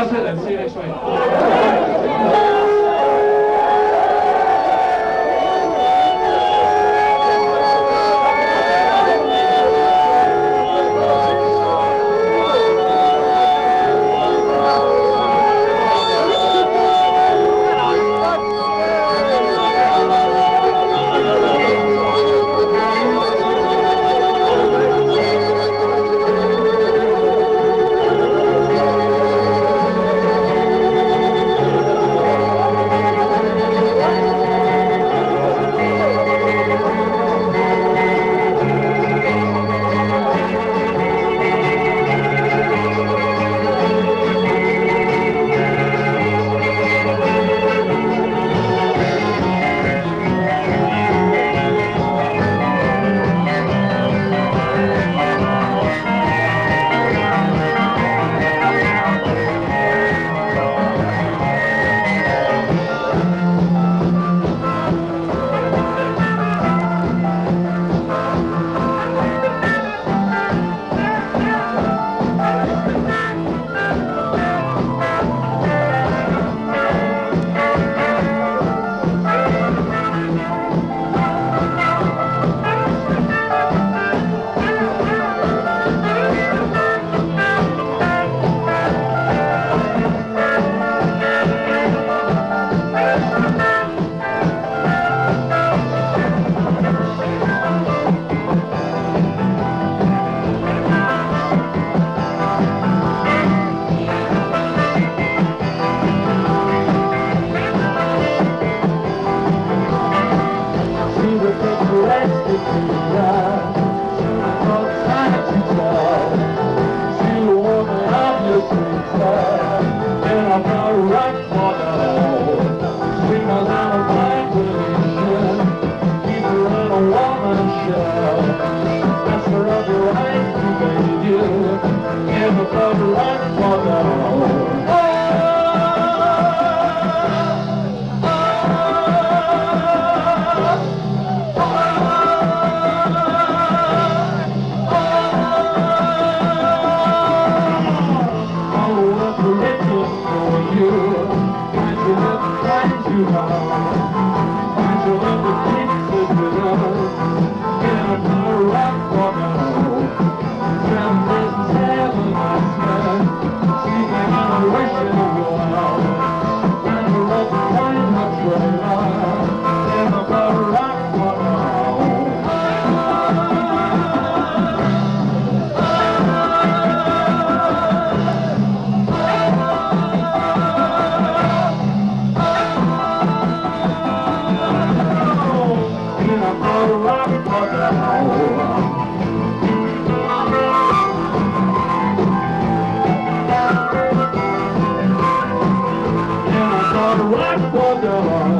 that's it then. See you next week. You, baby. Give right for the black borderon.